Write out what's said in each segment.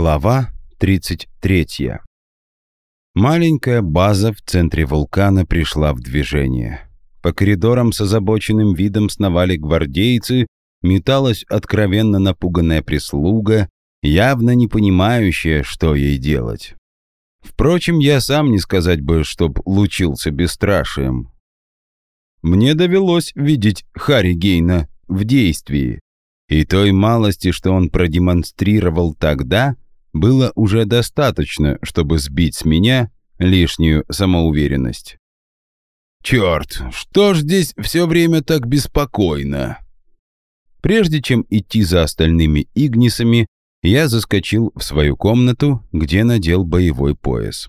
Глава 33. Маленькая база в центре вулкана пришла в движение. По коридорам с озабоченным видом сновали гвардейцы, металась откровенно напуганная прислуга, явно не понимающая, что ей делать. Впрочем, я сам не сказать бы, чтоб лучился бесстрашием. Мне довелось видеть Харри Гейна в действии, и той малости, что он продемонстрировал тогда, было уже достаточно, чтобы сбить с меня лишнюю самоуверенность. «Черт, что ж здесь все время так беспокойно?» Прежде чем идти за остальными игнисами, я заскочил в свою комнату, где надел боевой пояс.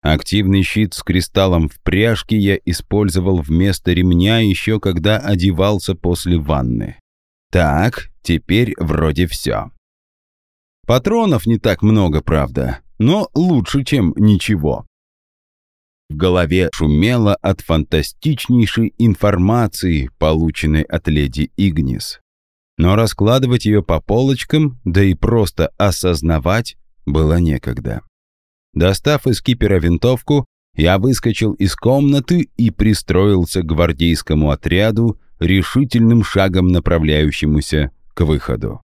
Активный щит с кристаллом в пряжке я использовал вместо ремня еще когда одевался после ванны. Так, теперь вроде все. Патронов не так много, правда, но лучше, чем ничего. В голове шумело от фантастичнейшей информации, полученной от леди Игнис. Но раскладывать ее по полочкам, да и просто осознавать, было некогда. Достав из кипера винтовку, я выскочил из комнаты и пристроился к гвардейскому отряду, решительным шагом направляющемуся к выходу.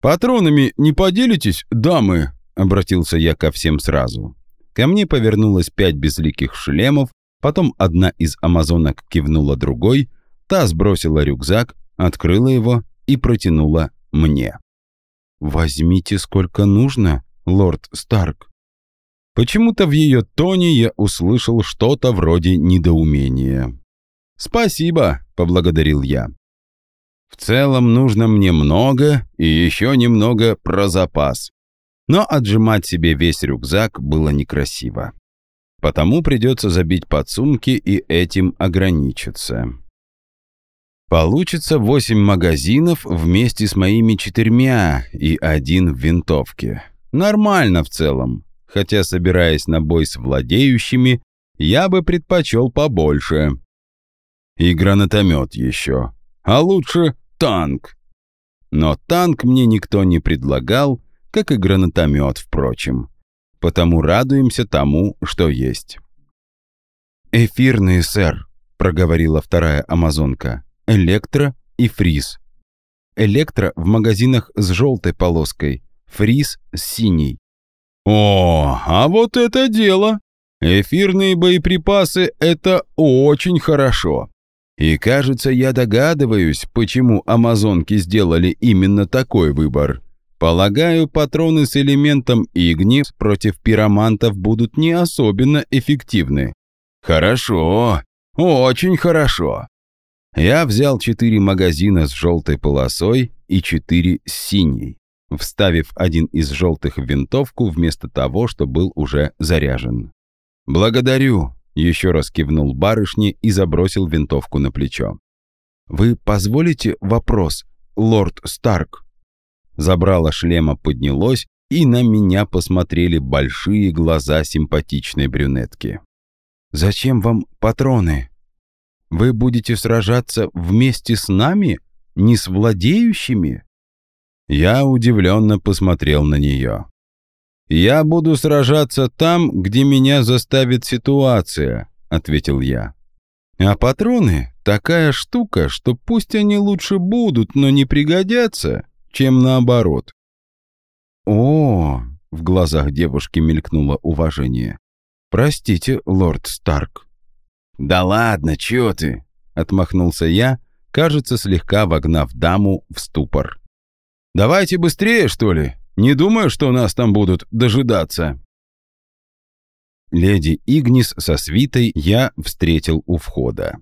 «Патронами не поделитесь, дамы?» — обратился я ко всем сразу. Ко мне повернулось пять безликих шлемов, потом одна из амазонок кивнула другой, та сбросила рюкзак, открыла его и протянула мне. «Возьмите сколько нужно, лорд Старк». Почему-то в ее тоне я услышал что-то вроде недоумения. «Спасибо», — поблагодарил я. «В целом нужно мне много и еще немного про запас. Но отжимать себе весь рюкзак было некрасиво. Потому придется забить подсумки и этим ограничиться. Получится восемь магазинов вместе с моими четырьмя и один в винтовке. Нормально в целом, хотя, собираясь на бой с владеющими, я бы предпочел побольше и гранатомет еще. А лучше танк. Но танк мне никто не предлагал, как и гранатомет, впрочем. Потому радуемся тому, что есть. «Эфирные, сэр», — проговорила вторая амазонка. «Электро и фриз. Электро в магазинах с желтой полоской, фриз с синей». «О, а вот это дело! Эфирные боеприпасы — это очень хорошо. И кажется, я догадываюсь, почему амазонки сделали именно такой выбор. Полагаю, патроны с элементом игни против пиромантов будут не особенно эффективны. Хорошо, очень хорошо. Я взял четыре магазина с желтой полосой и четыре с синей, вставив один из желтых в винтовку вместо того, что был уже заряжен. «Благодарю», еще раз кивнул барышне и забросил винтовку на плечо. «Вы позволите вопрос, лорд Старк?» Забрало шлема поднялось, и на меня посмотрели большие глаза симпатичной брюнетки. «Зачем вам патроны? Вы будете сражаться вместе с нами, не с владеющими?» Я удивленно посмотрел на нее. «Я буду сражаться там, где меня заставит ситуация», — ответил я. «А патроны — такая штука, что пусть они лучше будут, но не пригодятся, чем наоборот». «О!» — в глазах девушки мелькнуло уважение. «Простите, лорд Старк». «Да ладно, чё ты?» — отмахнулся я, кажется, слегка вогнав даму в ступор. «Давайте быстрее, что ли?» Не думаю, что нас там будут дожидаться». Леди Игнис со свитой я встретил у входа.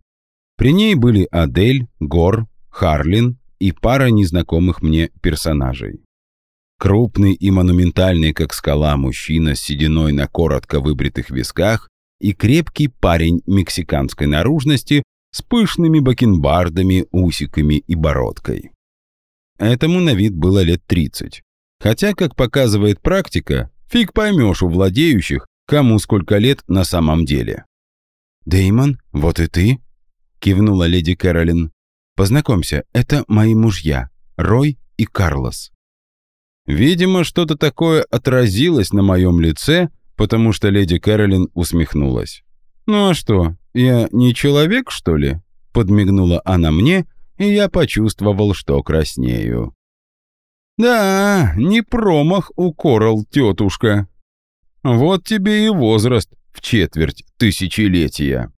При ней были Адель, Гор, Харлин и пара незнакомых мне персонажей. Крупный и монументальный, как скала, мужчина с сединой на коротко выбритых висках и крепкий парень мексиканской наружности с пышными бакенбардами, усиками и бородкой. Этому на вид было лет тридцать. Хотя, как показывает практика, фиг поймешь у владеющих, кому сколько лет на самом деле. Деймон, вот и ты?» — кивнула леди Кэролин. «Познакомься, это мои мужья, Рой и Карлос». Видимо, что-то такое отразилось на моем лице, потому что леди Кэролин усмехнулась. «Ну а что, я не человек, что ли?» Подмигнула она мне, и я почувствовал, что краснею. «Да, не промах у Корал, тетушка. Вот тебе и возраст в четверть тысячелетия».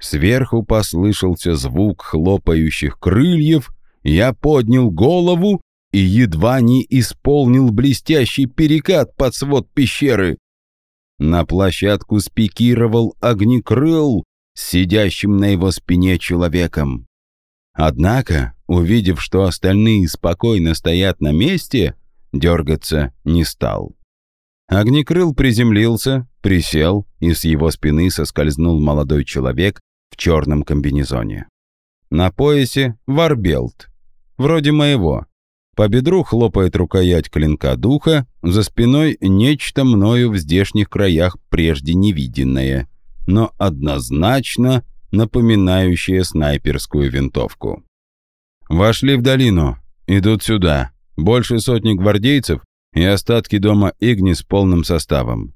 Сверху послышался звук хлопающих крыльев, я поднял голову и едва не исполнил блестящий перекат под свод пещеры. На площадку спикировал огнекрыл сидящим на его спине человеком. Однако, увидев, что остальные спокойно стоят на месте, дергаться не стал. Огнекрыл приземлился, присел, и с его спины соскользнул молодой человек в черном комбинезоне. На поясе варбелт, вроде моего, по бедру хлопает рукоять клинка духа, за спиной нечто мною в здешних краях прежде невиденное, но однозначно напоминающее снайперскую винтовку. Вошли в долину, идут сюда. Больше сотни гвардейцев и остатки дома Игни с полным составом.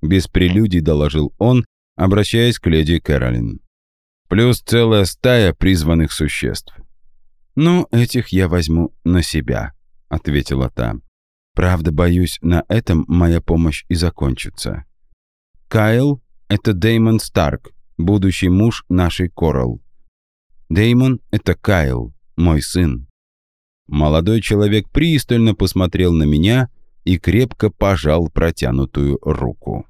Без прелюдий доложил он, обращаясь к леди Кэролин. Плюс целая стая призванных существ. «Ну, этих я возьму на себя», — ответила та. «Правда, боюсь, на этом моя помощь и закончится. Кайл — это Деймон Старк, будущий муж нашей Корал. Деймон — это Кайл, мой сын». Молодой человек пристально посмотрел на меня и крепко пожал протянутую руку.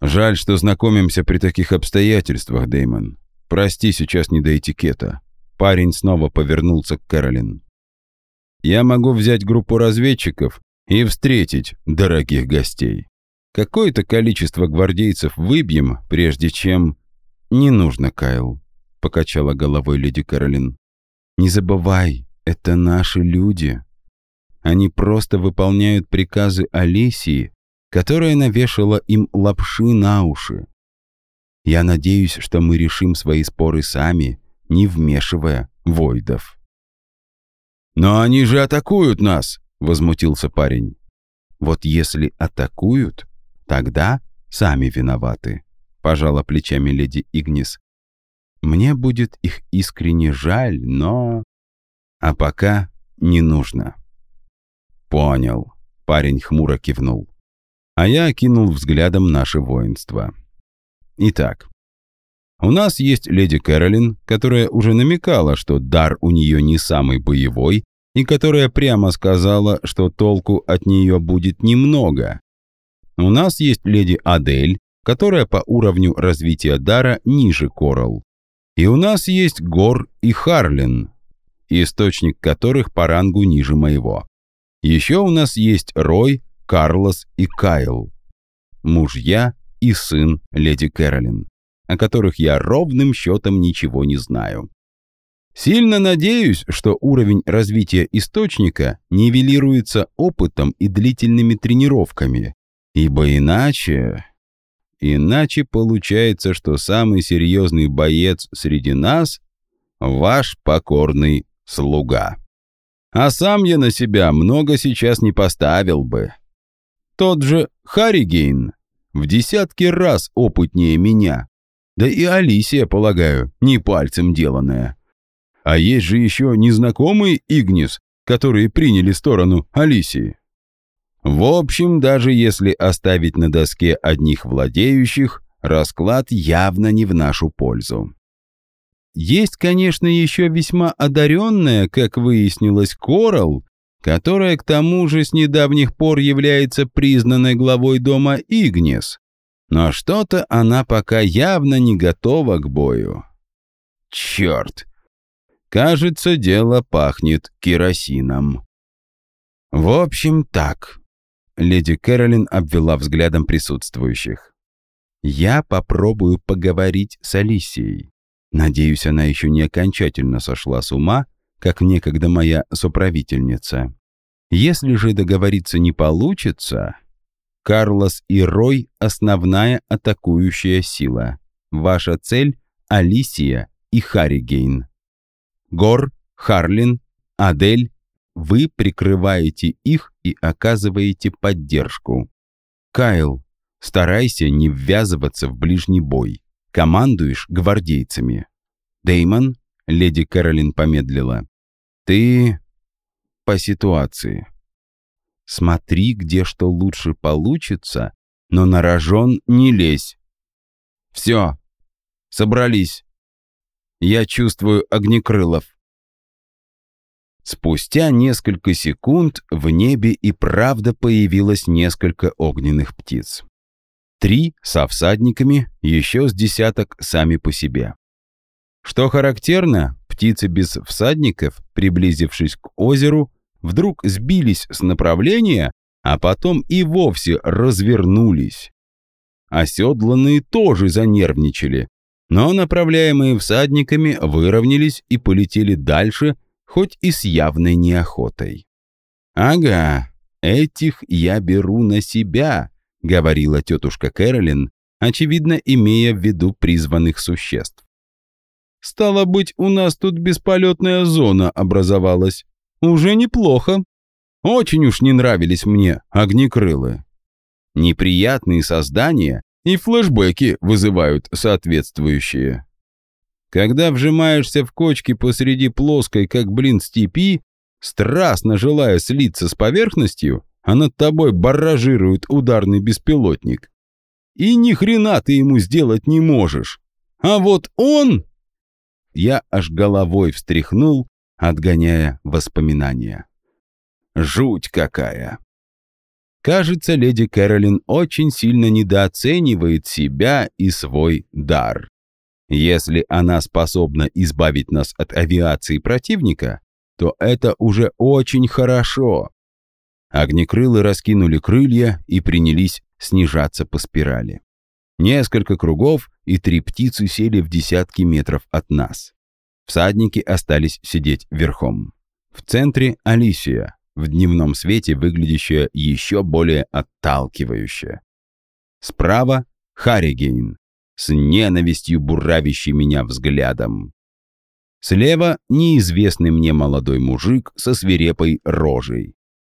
«Жаль, что знакомимся при таких обстоятельствах, Деймон. Прости, сейчас не до этикета. Парень снова повернулся к Кэролин. «Я могу взять группу разведчиков и встретить дорогих гостей. Какое-то количество гвардейцев выбьем, прежде чем...» «Не нужно, Кайл», — покачала головой леди Кэролин. «Не забывай, это наши люди. Они просто выполняют приказы Алисии, которая навешала им лапши на уши. Я надеюсь, что мы решим свои споры сами не вмешивая Войдов. «Но они же атакуют нас!» — возмутился парень. «Вот если атакуют, тогда сами виноваты», — пожала плечами леди Игнис. «Мне будет их искренне жаль, но...» «А пока не нужно». «Понял», — парень хмуро кивнул. А я окинул взглядом наше воинство. Итак, у нас есть леди Кэролин, которая уже намекала, что дар у нее не самый боевой, и которая прямо сказала, что толку от нее будет немного. У нас есть леди Адель, которая по уровню развития дара ниже Корал. И у нас есть Гор и Харлин, источник которых по рангу ниже моего. Еще у нас есть Рой, Карлос и Кайл, мужья и сын леди Кэролин о которых я ровным счетом ничего не знаю. Сильно надеюсь, что уровень развития источника нивелируется опытом и длительными тренировками, ибо иначе... Иначе получается, что самый серьезный боец среди нас — ваш покорный слуга. А сам я на себя много сейчас не поставил бы. Тот же Харригейн в десятки раз опытнее меня, да и Алисия, полагаю, не пальцем деланная. А есть же еще незнакомые Игнис, которые приняли сторону Алисии. В общем, даже если оставить на доске одних владеющих, расклад явно не в нашу пользу. Есть, конечно, еще весьма одаренная, как выяснилось, Корал, которая к тому же с недавних пор является признанной главой дома Игнис. Но что-то она пока явно не готова к бою. Черт! Кажется, дело пахнет керосином. В общем, так. Леди Кэролин обвела взглядом присутствующих. Я попробую поговорить с Алисией. Надеюсь, она еще не окончательно сошла с ума, как некогда моя соправительница. Если же договориться не получится, Карлос и Рой — основная атакующая сила. Ваша цель — Алисия и Харригейн. Гор, Харлин, Адель вы прикрываете их и оказываете поддержку. Кайл, старайся не ввязываться в ближний бой. Командуешь гвардейцами. Деймон, леди Кэролин помедлила. Ты по ситуации. Смотри, где что лучше получится, но на рожон не лезь. Все, собрались. Я чувствую огнекрылов. Спустя несколько секунд в небе и правда появилось несколько огненных птиц. Три со всадниками, еще с десяток сами по себе. Что характерно, птицы без всадников, приблизившись к озеру, вдруг сбились с направления, а потом и вовсе развернулись. Оседланные тоже занервничали, но направляемые всадниками выровнялись и полетели дальше, хоть и с явной неохотой. «Ага, этих я беру на себя», — говорила тетушка Кэролин, очевидно, имея в виду призванных существ. «Стало быть, у нас тут бесполетная зона образовалась. Уже неплохо. Очень уж не нравились мне огнекрылы. Неприятные создания и флешбеки вызывают соответствующие. Когда вжимаешься в кочки посреди плоской, как блин степи, страстно желая слиться с поверхностью, а над тобой барражирует ударный беспилотник. И ни хрена ты ему сделать не можешь. А вот он... Я аж головой встряхнул, отгоняя воспоминания. Жуть какая! Кажется, леди Кэролин очень сильно недооценивает себя и свой дар. Если она способна избавить нас от авиации противника, то это уже очень хорошо. Огнекрылы раскинули крылья и принялись снижаться по спирали. Несколько кругов, и три птицы сели в десятки метров от нас. Всадники остались сидеть верхом. В центре Алисия, в дневном свете выглядящая еще более отталкивающе. Справа — Харригейн, с ненавистью буравящий меня взглядом. Слева — неизвестный мне молодой мужик со свирепой рожей.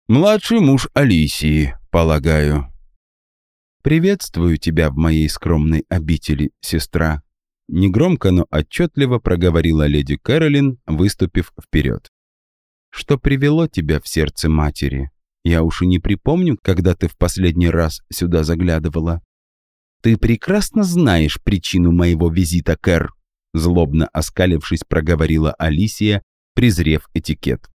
Младший муж Алисии, полагаю. «Приветствую тебя в моей скромной обители, сестра», Негромко, но отчетливо проговорила леди Кэролин, выступив вперед. Что привело тебя в сердце матери? Я уж и не припомню, когда ты в последний раз сюда заглядывала. Ты прекрасно знаешь причину моего визита, Кэр, злобно оскалившись, проговорила Алисия, презрев этикет.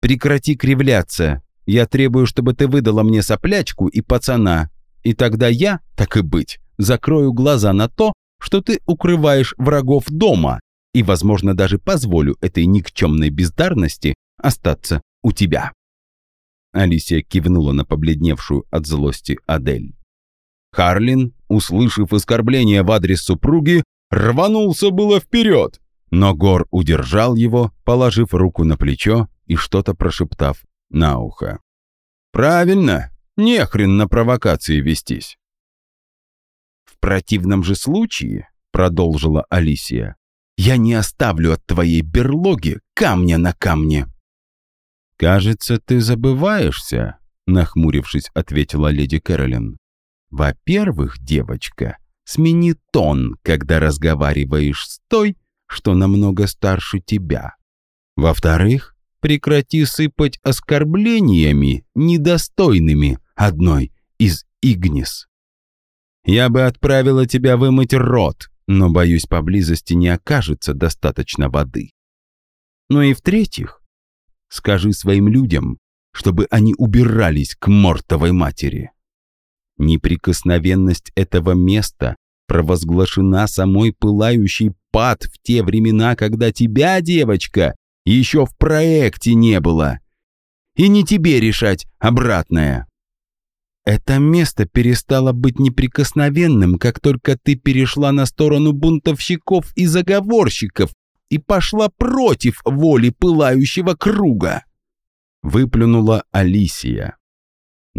Прекрати кривляться. Я требую, чтобы ты выдала мне соплячку и пацана. И тогда я, так и быть, закрою глаза на то, что ты укрываешь врагов дома, и, возможно, даже позволю этой никчемной бездарности остаться у тебя». Алисия кивнула на побледневшую от злости Адель. Харлин, услышав оскорбление в адрес супруги, рванулся было вперед, но Гор удержал его, положив руку на плечо и что-то прошептав на ухо. «Правильно, не хрен на провокации вестись». «В противном же случае», — продолжила Алисия, я не оставлю от твоей берлоги камня на камне». «Кажется, ты забываешься», — нахмурившись, ответила леди Кэролин. «Во-первых, девочка, смени тон, когда разговариваешь с той, что намного старше тебя. Во-вторых, прекрати сыпать оскорблениями, недостойными одной из Игнис. Я бы отправила тебя вымыть рот, но, боюсь, поблизости не окажется достаточно воды. Ну и в-третьих, скажи своим людям, чтобы они убирались к мортовой матери. Неприкосновенность этого места провозглашена самой пылающей пад в те времена, когда тебя, девочка, еще в проекте не было. И не тебе решать обратное. Это место перестало быть неприкосновенным, как только ты перешла на сторону бунтовщиков и заговорщиков и пошла против воли пылающего круга. Выплюнула Алисия.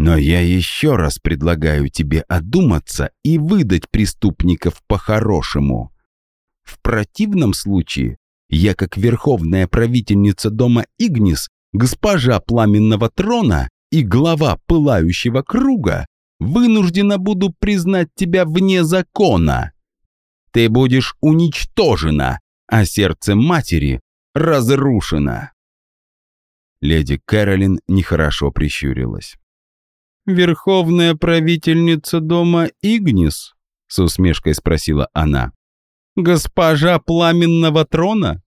Но я еще раз предлагаю тебе одуматься и выдать преступников по-хорошему. В противном случае я, как верховная правительница дома Игнис, госпожа пламенного трона и глава пылающего круга, вынуждена буду признать тебя вне закона. Ты будешь уничтожена, а сердце матери разрушено. Леди Кэролин нехорошо прищурилась. «Верховная правительница дома Игнис?» — с усмешкой спросила она. «Госпожа пламенного трона?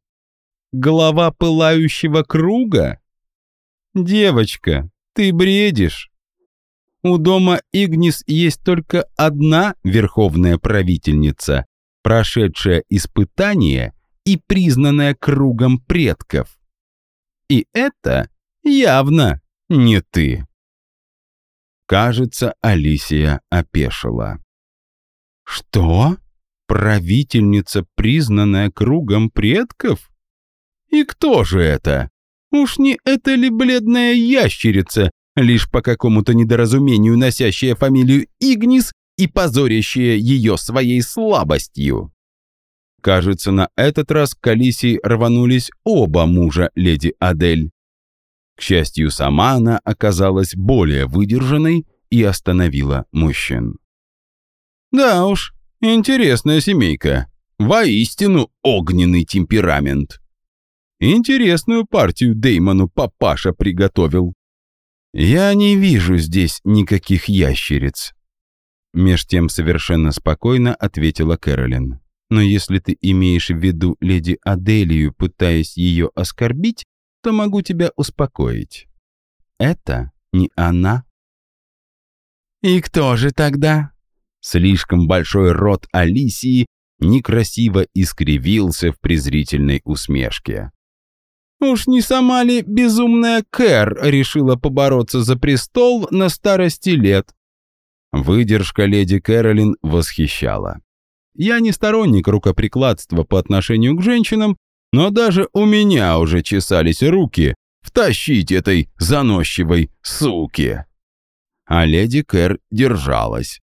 Глава пылающего круга? Девочка, ты бредишь. У дома Игнис есть только одна верховная правительница, прошедшая испытание и признанная кругом предков. И это явно не ты. Кажется, Алисия опешила. Что? Правительница, признанная кругом предков? И кто же это? Уж не это ли бледная ящерица, лишь по какому-то недоразумению носящая фамилию Игнис и позорящая ее своей слабостью? Кажется, на этот раз к Алисии рванулись оба мужа леди Адель. К счастью, сама она оказалась более выдержанной и остановила мужчин. «Да уж, интересная семейка. Воистину огненный темперамент. Интересную партию Деймону папаша приготовил. Я не вижу здесь никаких ящериц». Меж тем совершенно спокойно ответила Кэролин. Но если ты имеешь в виду леди Аделию, пытаясь ее оскорбить, то могу тебя успокоить. Это не она. И кто же тогда? Слишком большой рот Алисии некрасиво искривился в презрительной усмешке. Уж не сама ли безумная Кэр решила побороться за престол на старости лет? Выдержка леди Кэролин восхищала. Я не сторонник рукоприкладства по отношению к женщинам, но даже у меня уже чесались руки втащить этой заносчивой суки. А леди Кэр держалась.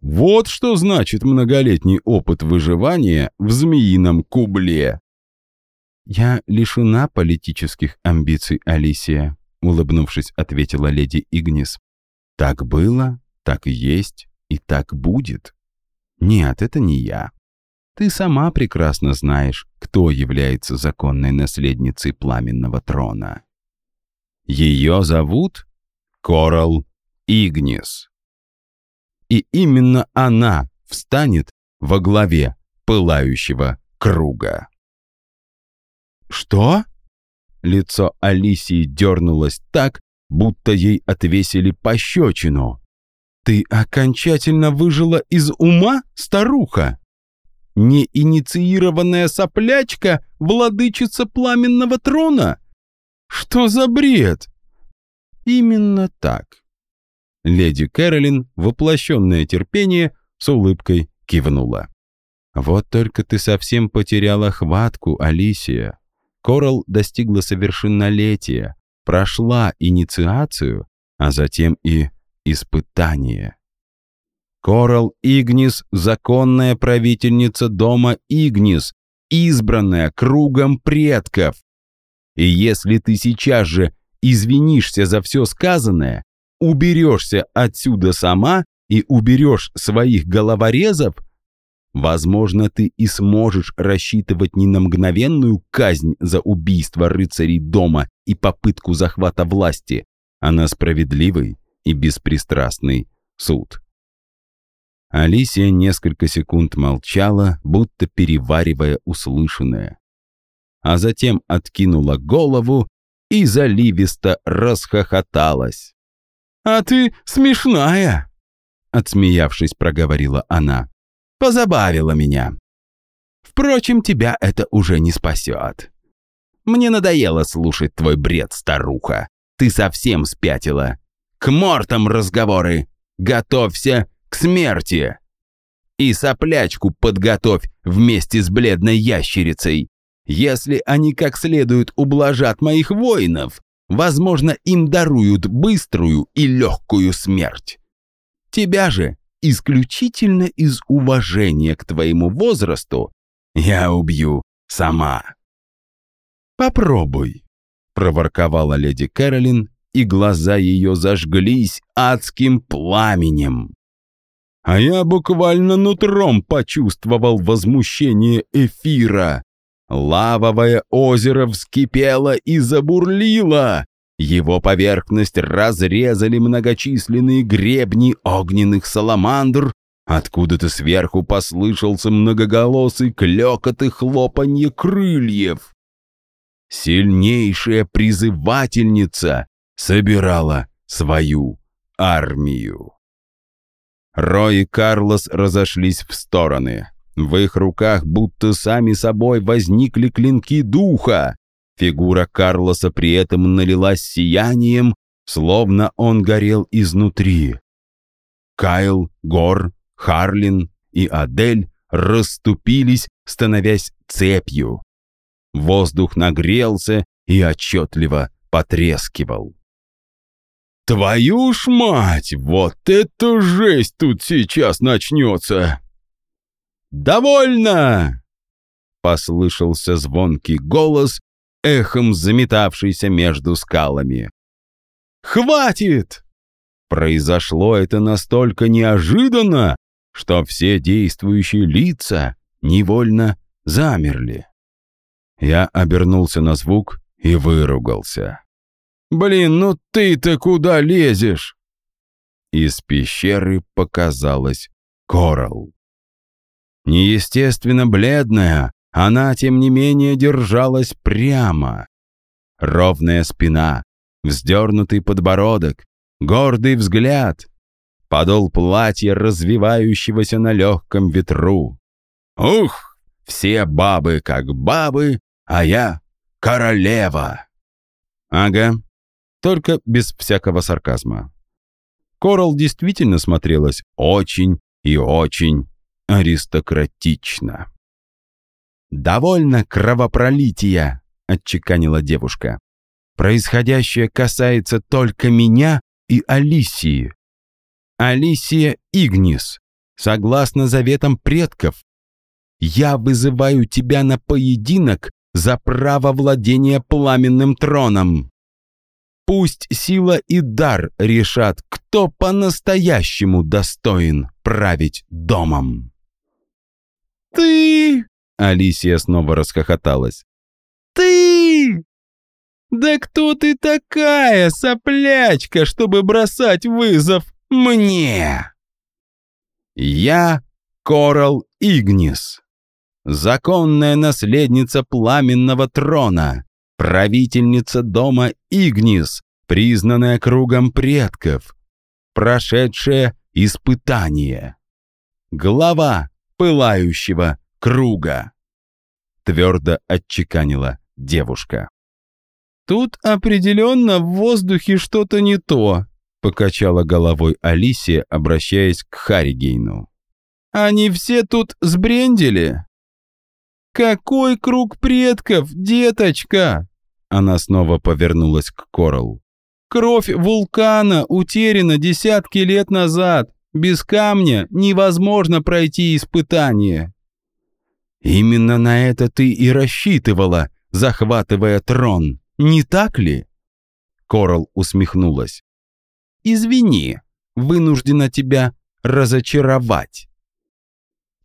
Вот что значит многолетний опыт выживания в змеином кубле. «Я лишена политических амбиций, Алисия», — улыбнувшись, ответила леди Игнис. «Так было, так и есть и так будет». Нет, это не я. Ты сама прекрасно знаешь, кто является законной наследницей пламенного трона. Ее зовут Корал Игнис. И именно она встанет во главе пылающего круга. «Что?» Лицо Алисии дернулось так, будто ей отвесили пощечину. «Ты окончательно выжила из ума, старуха? Неинициированная соплячка, владычица пламенного трона? Что за бред?» «Именно так». Леди Кэролин, воплощенное терпение, с улыбкой кивнула. «Вот только ты совсем потеряла хватку, Алисия. Корал достигла совершеннолетия, прошла инициацию, а затем и испытание. Корал Игнис — законная правительница дома Игнис, избранная кругом предков. И если ты сейчас же извинишься за все сказанное, уберешься отсюда сама и уберешь своих головорезов, возможно, ты и сможешь рассчитывать не на мгновенную казнь за убийство рыцарей дома и попытку захвата власти, а на справедливый и беспристрастный суд. Алисия несколько секунд молчала, будто переваривая услышанное. А затем откинула голову и заливисто расхохоталась. «А ты смешная!» Отсмеявшись, проговорила она. «Позабавила меня. Впрочем, тебя это уже не спасет. Мне надоело слушать твой бред, старуха. Ты совсем спятила. К мортам разговоры! Готовься к смерти! И соплячку подготовь вместе с бледной ящерицей. Если они как следует ублажат моих воинов, возможно, им даруют быструю и легкую смерть. Тебя же, исключительно из уважения к твоему возрасту, я убью сама. Попробуй. проворковала леди Кэролин, и глаза ее зажглись адским пламенем. А я буквально нутром почувствовал возмущение эфира. Лавовое озеро вскипело и забурлило. Его поверхность разрезали многочисленные гребни огненных саламандр, Откуда-то сверху послышался многоголосый клёкот и хлопанье крыльев. Сильнейшая призывательница собирала свою армию. Рой и Карлос разошлись в стороны. В их руках будто сами собой возникли клинки духа. Фигура Карлоса при этом налилась сиянием, словно он горел изнутри. Кайл, Гор, Харлин и Адель расступились, становясь цепью. Воздух нагрелся и отчетливо потрескивал. «Твою ж мать! Вот это жесть тут сейчас начнется!» «Довольно!» — послышался звонкий голос, эхом заметавшийся между скалами. «Хватит!» Произошло это настолько неожиданно, что все действующие лица невольно замерли. Я обернулся на звук и выругался. «Блин, ну ты-то куда лезешь?» Из пещеры показалась Коралл. Неестественно бледная, она, тем не менее, держалась прямо. Ровная спина, вздернутый подбородок, гордый взгляд, подол платья, развивающегося на легком ветру. «Ух, все бабы как бабы, а я королева!» «Ага, только без всякого сарказма». Корал действительно смотрелась очень и очень аристократично. «Довольно кровопролития», — отчеканила девушка. «Происходящее касается только меня и Алисии. Алисия Игнис, согласно заветам предков, я вызываю тебя на поединок за право владения пламенным троном. Пусть сила и дар решат, кто по-настоящему достоин править домом. «Ты!» — Алисия снова расхохоталась. «Ты! Да кто ты такая, соплячка, чтобы бросать вызов мне. Я Корал Игнис, законная наследница пламенного трона, правительница дома Игнис, признанная кругом предков, прошедшая испытание. Глава пылающего круга. Твердо отчеканила девушка. Тут определенно в воздухе что-то не то, Покачала головой Алисия, обращаясь к Харигейну. «Они все тут сбрендели?» «Какой круг предков, деточка?» Она снова повернулась к Коралл. «Кровь вулкана утеряна десятки лет назад. Без камня невозможно пройти испытание». «Именно на это ты и рассчитывала, захватывая трон, не так ли?» Корал усмехнулась. Извини, вынуждена тебя разочаровать.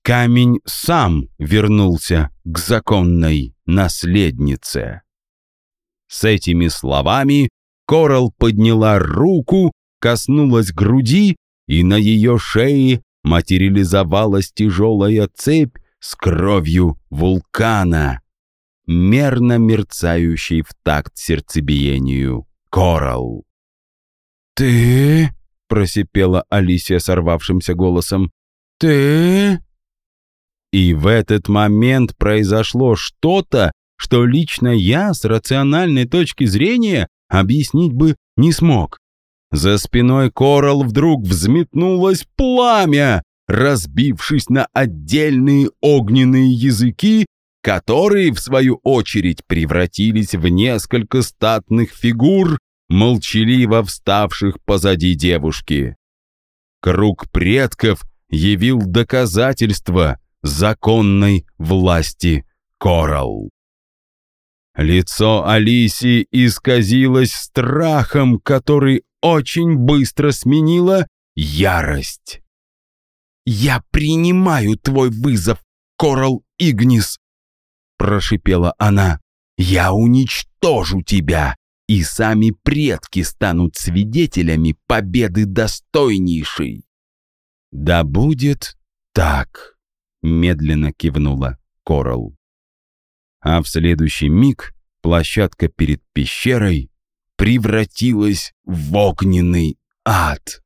Камень сам вернулся к законной наследнице. С этими словами Корал подняла руку, коснулась груди, и на ее шее материализовалась тяжелая цепь с кровью вулкана, мерно мерцающей в такт сердцебиению Корал. «Ты?» — просипела Алисия сорвавшимся голосом. «Ты?» И в этот момент произошло что-то, что лично я с рациональной точки зрения объяснить бы не смог. За спиной Корал вдруг взметнулось пламя, разбившись на отдельные огненные языки, которые, в свою очередь, превратились в несколько статных фигур, молчаливо вставших позади девушки. Круг предков явил доказательство законной власти Коралл. Лицо Алисии исказилось страхом, который очень быстро сменила ярость. «Я принимаю твой вызов, Корал Игнис!» Прошипела она. «Я уничтожу тебя, и сами предки станут свидетелями победы достойнейшей!» «Да будет так!» Медленно кивнула Корал. А в следующий миг площадка перед пещерой превратилась в огненный ад.